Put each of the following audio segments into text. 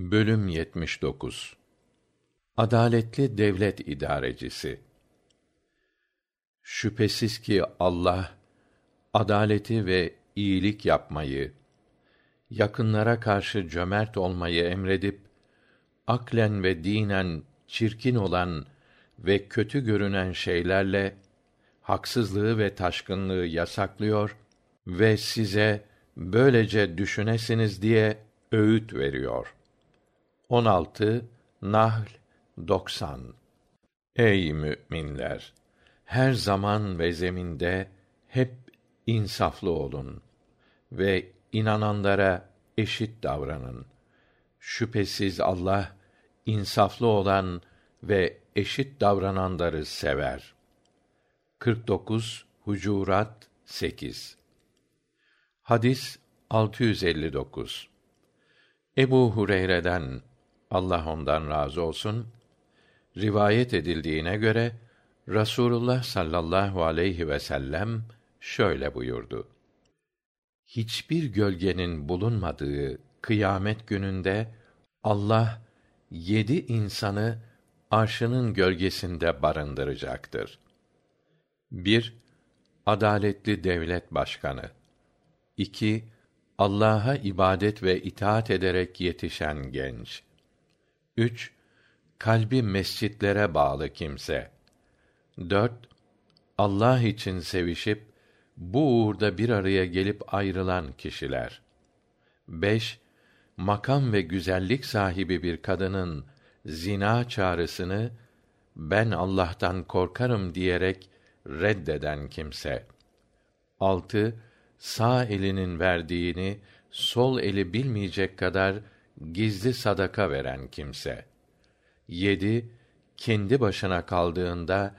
Bölüm 79 Adaletli devlet idarecisi Şüphesiz ki Allah adaleti ve iyilik yapmayı, yakınlara karşı cömert olmayı emredip aklen ve dinen çirkin olan ve kötü görünen şeylerle haksızlığı ve taşkınlığı yasaklıyor ve size böylece düşünesiniz diye öğüt veriyor. 16 Nahl 90 Ey müminler! Her zaman ve zeminde hep insaflı olun ve inananlara eşit davranın. Şüphesiz Allah insaflı olan ve eşit davrananları sever. 49 Hucurat 8 Hadis 659 Ebu Hureyre'den Allah ondan razı olsun rivayet edildiğine göre Rasulullah sallallahu aleyhi ve sellem şöyle buyurdu. Hiçbir gölgenin bulunmadığı kıyamet gününde Allah yedi insanı arşının gölgesinde barındıracaktır. 1. Adaletli devlet başkanı. 2. Allah'a ibadet ve itaat ederek yetişen genç. 3. Kalbi mescitlere bağlı kimse. 4. Allah için sevişip bu uğurda bir araya gelip ayrılan kişiler. 5. Makam ve güzellik sahibi bir kadının zina çağrısını ben Allah'tan korkarım diyerek reddeden kimse. 6. Sağ elinin verdiğini sol eli bilmeyecek kadar gizli sadaka veren kimse. 7. Kendi başına kaldığında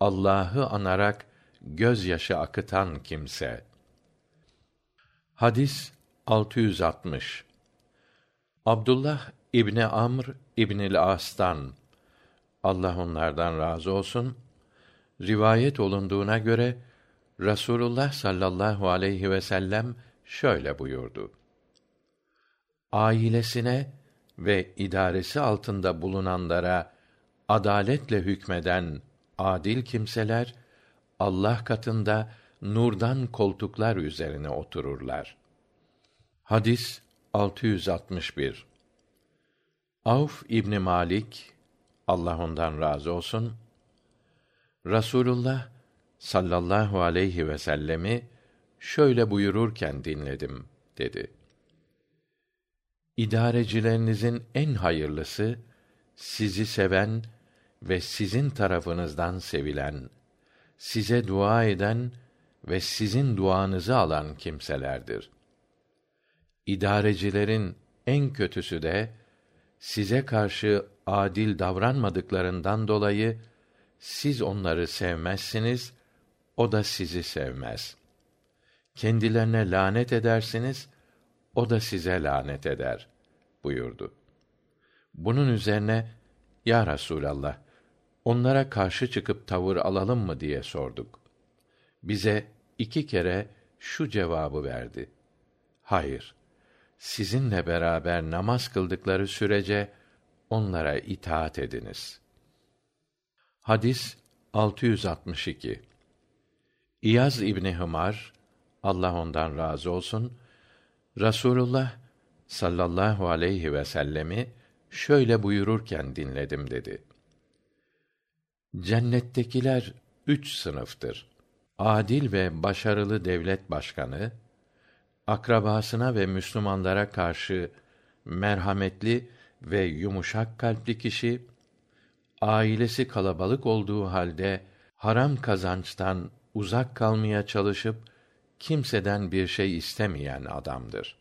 Allah'ı anarak gözyaşı akıtan kimse. Hadis 660. Abdullah İbni Amr İbnül As'tan Allah onlardan razı olsun rivayet olunduğuna göre Rasulullah sallallahu aleyhi ve sellem şöyle buyurdu. Ailesine ve idaresi altında bulunanlara adaletle hükmeden adil kimseler Allah katında nurdan koltuklar üzerine otururlar. Hadis 661. Avf İbni Malik Allah ondan razı olsun Rasulullah sallallahu aleyhi ve sellemi şöyle buyururken dinledim dedi. İdarecilerinizin en hayırlısı sizi seven ve sizin tarafınızdan sevilen, size dua eden ve sizin duanızı alan kimselerdir. İdarecilerin en kötüsü de size karşı adil davranmadıklarından dolayı siz onları sevmezsiniz, o da sizi sevmez. Kendilerine lanet edersiniz, o da size lanet eder buyurdu. Bunun üzerine ya Resulallah onlara karşı çıkıp tavır alalım mı diye sorduk. Bize iki kere şu cevabı verdi. Hayır. Sizinle beraber namaz kıldıkları sürece onlara itaat ediniz. Hadis 662. İyaz İbni Hımar Allah ondan razı olsun Rasulullah sallallahu aleyhi ve sellemi şöyle buyururken dinledim dedi. Cennettekiler üç sınıftır. Adil ve başarılı devlet başkanı, akrabasına ve Müslümanlara karşı merhametli ve yumuşak kalpli kişi, ailesi kalabalık olduğu halde haram kazançtan uzak kalmaya çalışıp kimseden bir şey istemeyen adamdır.